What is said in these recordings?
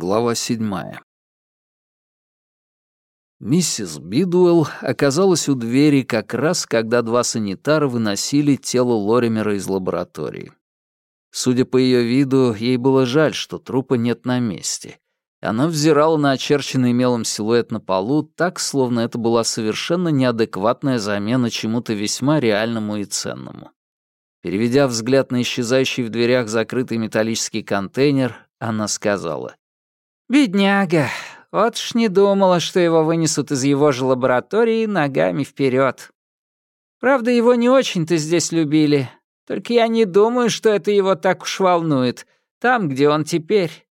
Глава седьмая. Миссис Бидуэлл оказалась у двери как раз, когда два санитара выносили тело Лоримера из лаборатории. Судя по ее виду, ей было жаль, что трупа нет на месте. Она взирала на очерченный мелом силуэт на полу так, словно это была совершенно неадекватная замена чему-то весьма реальному и ценному. Переведя взгляд на исчезающий в дверях закрытый металлический контейнер, она сказала — Бедняга. Вот ж не думала, что его вынесут из его же лаборатории ногами вперед. Правда, его не очень-то здесь любили. Только я не думаю, что это его так уж волнует. Там, где он теперь.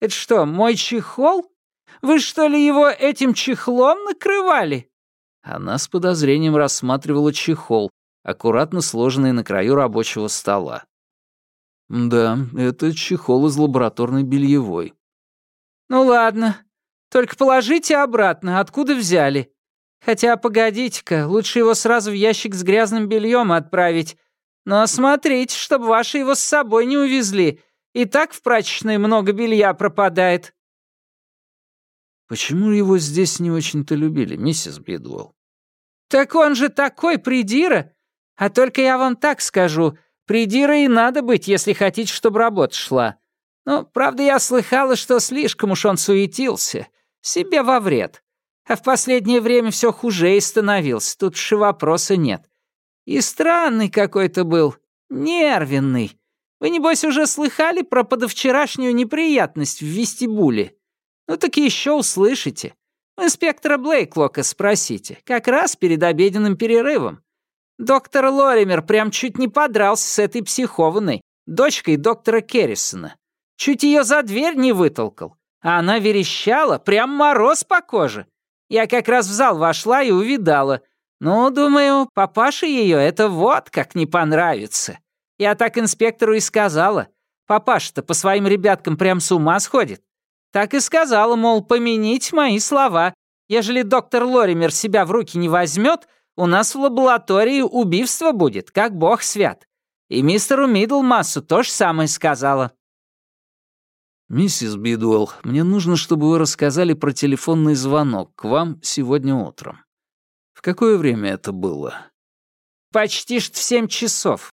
Это что, мой чехол? Вы что ли его этим чехлом накрывали?» Она с подозрением рассматривала чехол, аккуратно сложенный на краю рабочего стола. «Да, это чехол из лабораторной бельевой», «Ну ладно. Только положите обратно, откуда взяли. Хотя, погодите-ка, лучше его сразу в ящик с грязным бельем отправить. Но смотрите, чтобы ваши его с собой не увезли. И так в прачечной много белья пропадает». «Почему его здесь не очень-то любили, миссис Бидуэлл?» «Так он же такой придира! А только я вам так скажу, придира и надо быть, если хотите, чтобы работа шла. Ну, правда, я слыхала, что слишком уж он суетился. Себе во вред. А в последнее время все хуже и становился, тут же вопроса нет. И странный какой-то был, нервенный. Вы, небось, уже слыхали про подовчерашнюю неприятность в вестибуле? Ну так еще услышите. У инспектора Блейклока спросите, как раз перед обеденным перерывом. Доктор Лоример прям чуть не подрался с этой психованной, дочкой доктора Керрисона. Чуть ее за дверь не вытолкал. А она верещала, прям мороз по коже. Я как раз в зал вошла и увидала. Ну, думаю, папаше ее это вот как не понравится. Я так инспектору и сказала. Папаша-то по своим ребяткам прям с ума сходит. Так и сказала, мол, поменить мои слова. Ежели доктор Лоример себя в руки не возьмет, у нас в лаборатории убийство будет, как бог свят. И мистеру Мидлмассу то же самое сказала. «Миссис Бидуэлл, мне нужно, чтобы вы рассказали про телефонный звонок к вам сегодня утром. В какое время это было?» «Почти что в семь часов.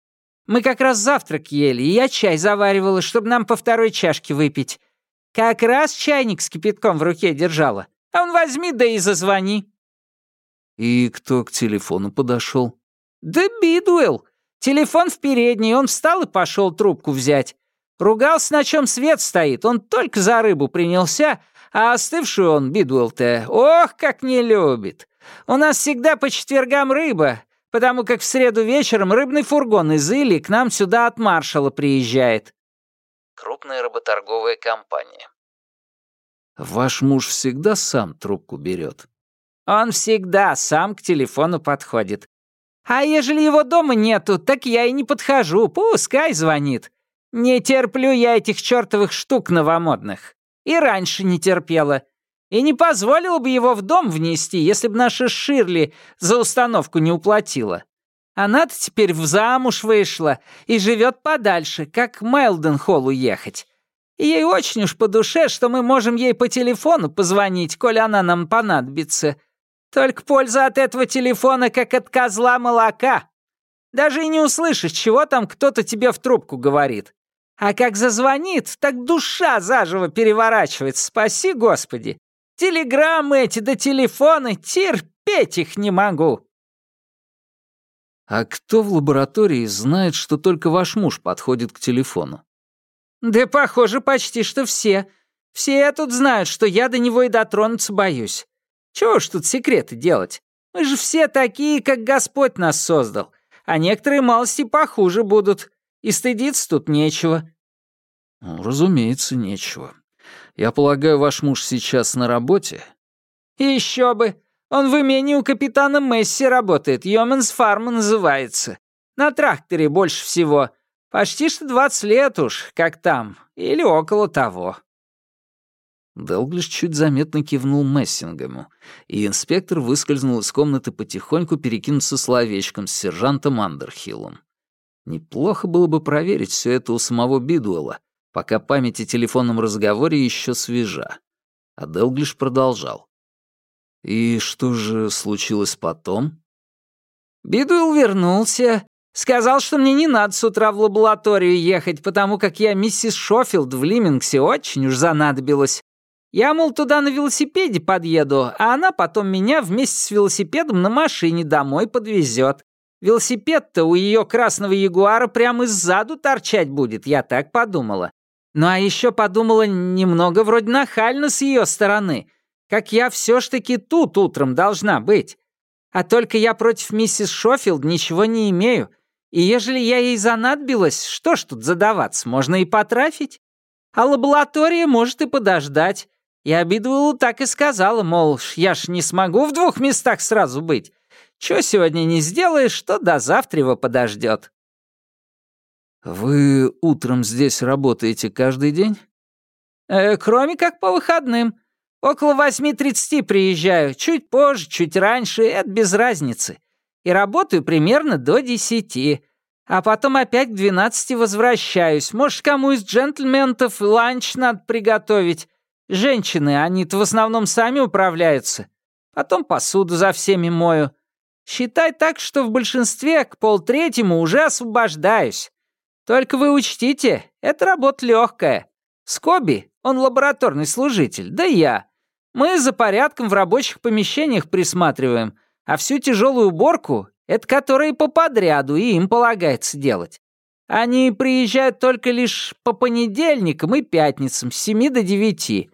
Мы как раз завтрак ели, и я чай заваривала, чтобы нам по второй чашке выпить. Как раз чайник с кипятком в руке держала. А он возьми, да и зазвони». «И кто к телефону подошел? «Да Бидуэлл. Телефон в передней, он встал и пошел трубку взять. Ругался, на чем свет стоит. Он только за рыбу принялся, а остывшую он, Бидуэлл-то, ох, как не любит. У нас всегда по четвергам рыба, потому как в среду вечером рыбный фургон из Или к нам сюда от маршала приезжает. Крупная рыботорговая компания. Ваш муж всегда сам трубку берет? Он всегда сам к телефону подходит. А ежели его дома нету, так я и не подхожу, пускай звонит. Не терплю я этих чертовых штук новомодных. И раньше не терпела. И не позволила бы его в дом внести, если бы наша Ширли за установку не уплатила. Она-то теперь в замуж вышла и живет подальше, как Мелден-Холл уехать. И ей очень уж по душе, что мы можем ей по телефону позвонить, коли она нам понадобится. Только польза от этого телефона, как от козла молока. Даже и не услышишь, чего там кто-то тебе в трубку говорит. А как зазвонит, так душа заживо переворачивается, спаси Господи. Телеграммы эти да телефоны, терпеть их не могу. А кто в лаборатории знает, что только ваш муж подходит к телефону? Да, похоже, почти что все. Все тут знают, что я до него и дотронуться боюсь. Чего ж тут секреты делать? Мы же все такие, как Господь нас создал. А некоторые малости похуже будут. И стыдиться тут нечего». Ну, «Разумеется, нечего. Я полагаю, ваш муж сейчас на работе?» «Еще бы! Он в имении у капитана Месси работает, Йоменс Фарма называется. На тракторе больше всего. Почти что двадцать лет уж, как там, или около того». Делглиш чуть заметно кивнул Мессингему, и инспектор выскользнул из комнаты потихоньку перекинуться словечком с сержантом Андерхиллом. Неплохо было бы проверить все это у самого Бидуэлла, пока память о телефонном разговоре еще свежа. А Делглиш продолжал. «И что же случилось потом?» Бидуэлл вернулся, сказал, что мне не надо с утра в лабораторию ехать, потому как я миссис Шофилд в Лимингсе очень уж занадобилась. Я, мол, туда на велосипеде подъеду, а она потом меня вместе с велосипедом на машине домой подвезет. Велосипед-то у ее красного ягуара прямо сзаду торчать будет, я так подумала. Ну а еще подумала немного вроде нахально с ее стороны, как я все ж таки тут утром должна быть. А только я против миссис Шофилд ничего не имею, и ежели я ей занадобилась, что ж тут задаваться, можно и потрафить. А лаборатория может и подождать. Я Бидуэллу так и сказала, мол, я ж не смогу в двух местах сразу быть. Чё сегодня не сделаешь, то до завтра подождет. «Вы утром здесь работаете каждый день?» э, «Кроме как по выходным. Около восьми тридцати приезжаю. Чуть позже, чуть раньше, это без разницы. И работаю примерно до десяти. А потом опять к двенадцати возвращаюсь. Может, кому из джентльменов ланч надо приготовить. Женщины, они-то в основном сами управляются. Потом посуду за всеми мою. Считай так, что в большинстве к полтретьему уже освобождаюсь. Только вы учтите, это работа легкая. Скоби, он лабораторный служитель, да я. Мы за порядком в рабочих помещениях присматриваем, а всю тяжелую уборку — это которые по подряду, и им полагается делать. Они приезжают только лишь по понедельникам и пятницам с семи до девяти.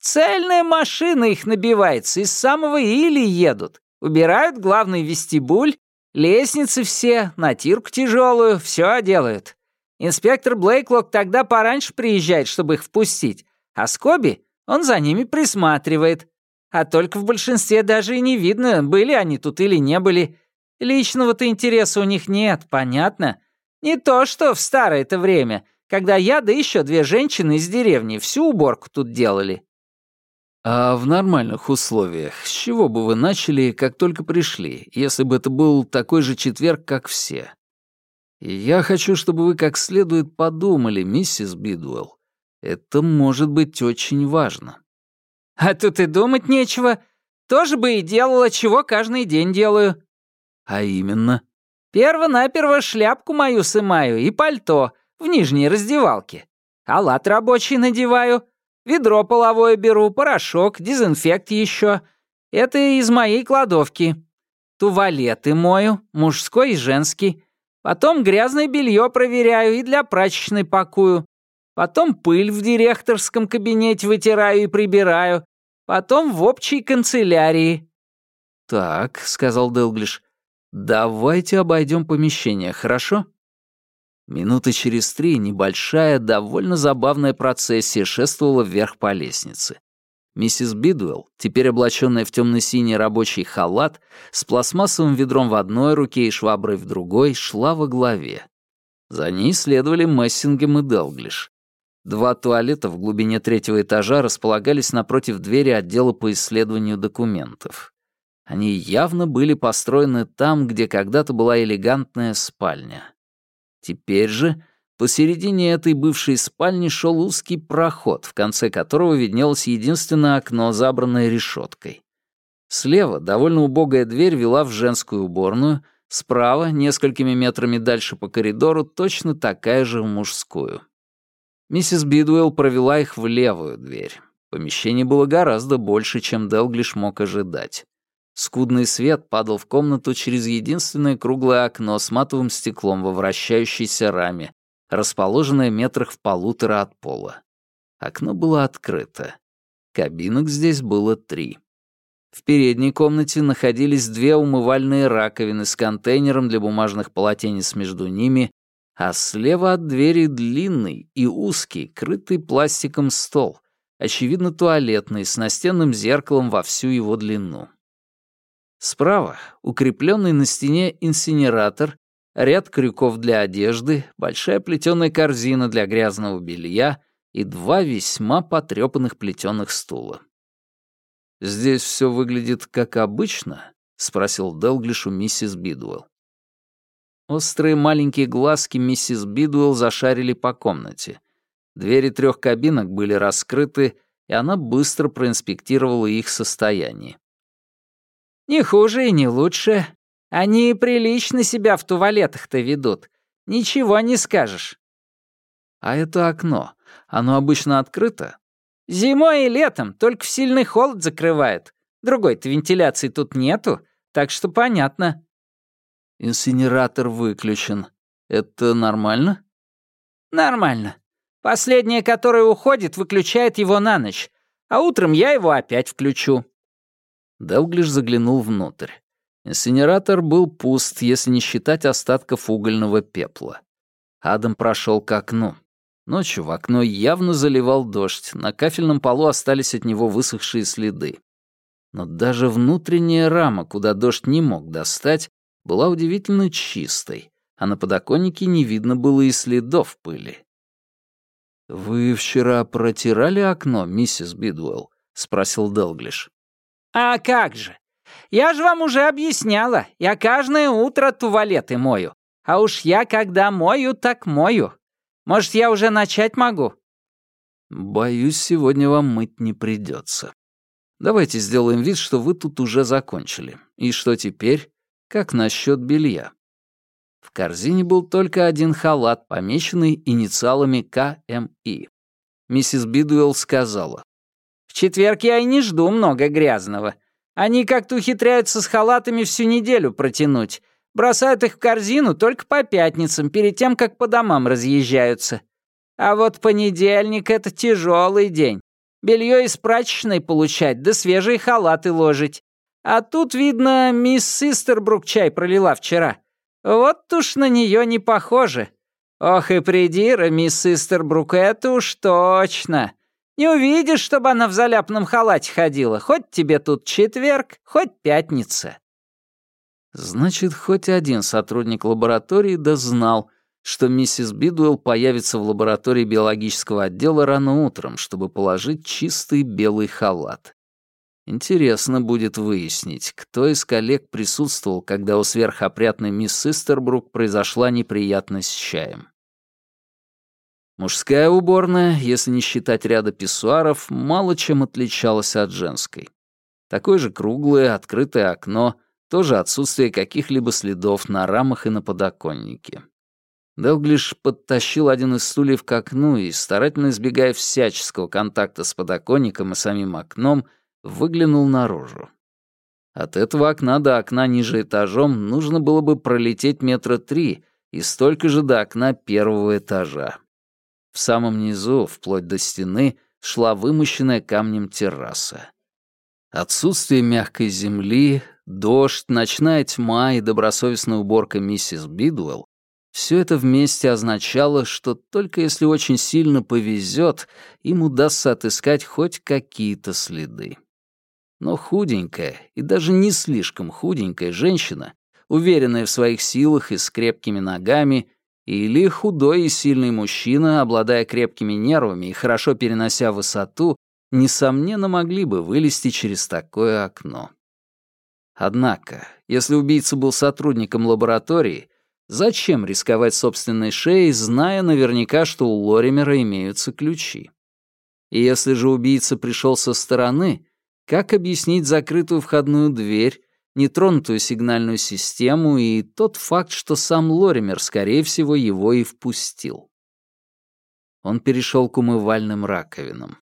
Цельная машина их набивается, из самого Или едут. Убирают главный вестибуль, лестницы все, натирку тяжелую, все делают. Инспектор Блейклок тогда пораньше приезжает, чтобы их впустить, а Скоби, он за ними присматривает. А только в большинстве даже и не видно, были они тут или не были. Личного-то интереса у них нет, понятно? Не то, что в старое-то время, когда я да еще две женщины из деревни всю уборку тут делали. А в нормальных условиях, с чего бы вы начали, как только пришли, если бы это был такой же четверг, как все? И я хочу, чтобы вы как следует подумали, миссис Бидуэлл. Это может быть очень важно. А тут и думать нечего. Тоже бы и делала, чего каждый день делаю. А именно? Перво-наперво шляпку мою сымаю и пальто в нижней раздевалке. Халат рабочий надеваю, Ведро половое беру, порошок, дезинфект еще. Это из моей кладовки. Туалеты мою, мужской и женский. Потом грязное белье проверяю и для прачечной пакую. Потом пыль в директорском кабинете вытираю и прибираю. Потом в общей канцелярии». «Так», — сказал Делглиш, — «давайте обойдем помещение, хорошо?» Минуты через три небольшая, довольно забавная процессия шествовала вверх по лестнице. Миссис Бидуэлл, теперь облаченная в темно-синий рабочий халат, с пластмассовым ведром в одной руке и шваброй в другой, шла во главе. За ней следовали Мессингем и Делглиш. Два туалета в глубине третьего этажа располагались напротив двери отдела по исследованию документов. Они явно были построены там, где когда-то была элегантная спальня. Теперь же посередине этой бывшей спальни шел узкий проход, в конце которого виднелось единственное окно, забранное решеткой. Слева довольно убогая дверь вела в женскую уборную, справа, несколькими метрами дальше по коридору, точно такая же в мужскую. Миссис Бидуэлл провела их в левую дверь. Помещение было гораздо больше, чем Делглиш мог ожидать. Скудный свет падал в комнату через единственное круглое окно с матовым стеклом во вращающейся раме, расположенное метрах в полутора от пола. Окно было открыто. Кабинок здесь было три. В передней комнате находились две умывальные раковины с контейнером для бумажных полотенец между ними, а слева от двери длинный и узкий, крытый пластиком стол, очевидно туалетный, с настенным зеркалом во всю его длину. Справа — укрепленный на стене инсинератор, ряд крюков для одежды, большая плетеная корзина для грязного белья и два весьма потрепанных плетеных стула. «Здесь все выглядит как обычно?» — спросил Делглиш у миссис Бидуэлл. Острые маленькие глазки миссис Бидуэлл зашарили по комнате. Двери трех кабинок были раскрыты, и она быстро проинспектировала их состояние. «Не хуже и не лучше. Они прилично себя в туалетах-то ведут. Ничего не скажешь». «А это окно. Оно обычно открыто?» «Зимой и летом, только в сильный холод закрывает. Другой-то вентиляции тут нету, так что понятно». «Инсинератор выключен. Это нормально?» «Нормально. Последняя, которая уходит, выключает его на ночь, а утром я его опять включу». Делглиш заглянул внутрь. Инсинератор был пуст, если не считать остатков угольного пепла. Адам прошел к окну. Ночью в окно явно заливал дождь, на кафельном полу остались от него высохшие следы. Но даже внутренняя рама, куда дождь не мог достать, была удивительно чистой, а на подоконнике не видно было и следов пыли. «Вы вчера протирали окно, миссис Бидуэлл?» — спросил Делглиш. «А как же? Я же вам уже объясняла. Я каждое утро туалеты мою. А уж я когда мою, так мою. Может, я уже начать могу?» «Боюсь, сегодня вам мыть не придется. Давайте сделаем вид, что вы тут уже закончили. И что теперь? Как насчет белья?» В корзине был только один халат, помеченный инициалами КМИ. Миссис Бидуэлл сказала. «В четверг я и не жду много грязного. Они как-то ухитряются с халатами всю неделю протянуть. Бросают их в корзину только по пятницам, перед тем, как по домам разъезжаются. А вот понедельник — это тяжелый день. Белье из прачечной получать, да свежие халаты ложить. А тут, видно, мисс Систербрук чай пролила вчера. Вот уж на нее не похоже. Ох и придира, мисс Систербрук, это уж точно. Не увидишь, чтобы она в заляпанном халате ходила, хоть тебе тут четверг, хоть пятница. Значит, хоть один сотрудник лаборатории да знал, что миссис Бидуэлл появится в лаборатории биологического отдела рано утром, чтобы положить чистый белый халат. Интересно будет выяснить, кто из коллег присутствовал, когда у сверхопрятной мисс Систербрук произошла неприятность с чаем. Мужская уборная, если не считать ряда писсуаров, мало чем отличалась от женской. Такое же круглое, открытое окно, тоже отсутствие каких-либо следов на рамах и на подоконнике. Делглиш подтащил один из стульев к окну и, старательно избегая всяческого контакта с подоконником и самим окном, выглянул наружу. От этого окна до окна ниже этажом нужно было бы пролететь метра три и столько же до окна первого этажа. В самом низу, вплоть до стены, шла вымощенная камнем терраса. Отсутствие мягкой земли, дождь, ночная тьма и добросовестная уборка миссис Бидуэлл все это вместе означало, что только если очень сильно повезет, им удастся отыскать хоть какие-то следы. Но худенькая и даже не слишком худенькая женщина, уверенная в своих силах и с крепкими ногами, или худой и сильный мужчина, обладая крепкими нервами и хорошо перенося высоту, несомненно могли бы вылезти через такое окно. Однако, если убийца был сотрудником лаборатории, зачем рисковать собственной шеей, зная наверняка, что у Лоримера имеются ключи? И если же убийца пришел со стороны, как объяснить закрытую входную дверь, нетронутую сигнальную систему и тот факт, что сам Лоример, скорее всего, его и впустил? Он перешел к умывальным раковинам.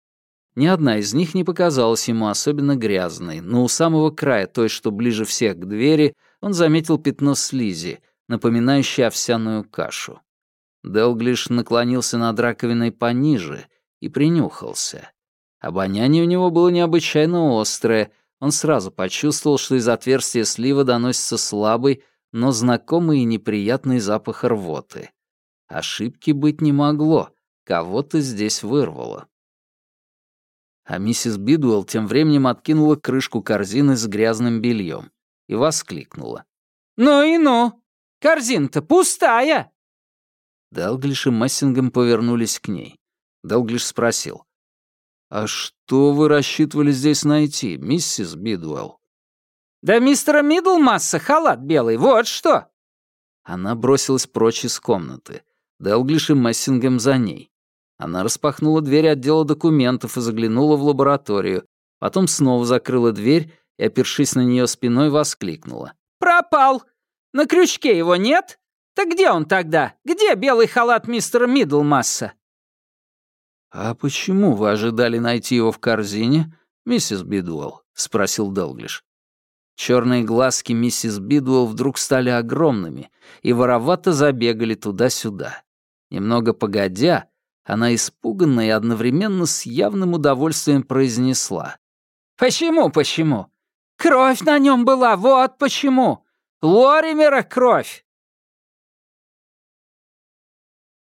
Ни одна из них не показалась ему особенно грязной, но у самого края той, что ближе всех к двери, он заметил пятно слизи, напоминающее овсяную кашу. Делглиш наклонился над раковиной пониже и принюхался. Обоняние у него было необычайно острое. Он сразу почувствовал, что из отверстия слива доносится слабый, но знакомый и неприятный запах рвоты. Ошибки быть не могло. Кого-то здесь вырвало. А миссис Бидуэлл тем временем откинула крышку корзины с грязным бельем и воскликнула. «Ну и ну! Корзина-то пустая!» Делглиш и Мессингем повернулись к ней. Делглиш спросил. «А что вы рассчитывали здесь найти, миссис Бидуэлл?» «Да мистера Мидлмасса халат белый, вот что!» Она бросилась прочь из комнаты. Делглиш и Мессингем за ней. Она распахнула дверь отдела документов и заглянула в лабораторию, потом снова закрыла дверь и, опершись на нее спиной, воскликнула. «Пропал! На крючке его нет? Так где он тогда? Где белый халат мистера Миддлмасса?» «А почему вы ожидали найти его в корзине, миссис Бидуэлл?» — спросил Делглиш. Черные глазки миссис Бидуэлл вдруг стали огромными и воровато забегали туда-сюда. Немного погодя, она испуганно и одновременно с явным удовольствием произнесла. «Почему, почему? Кровь на нем была, вот почему! Лоримера кровь!»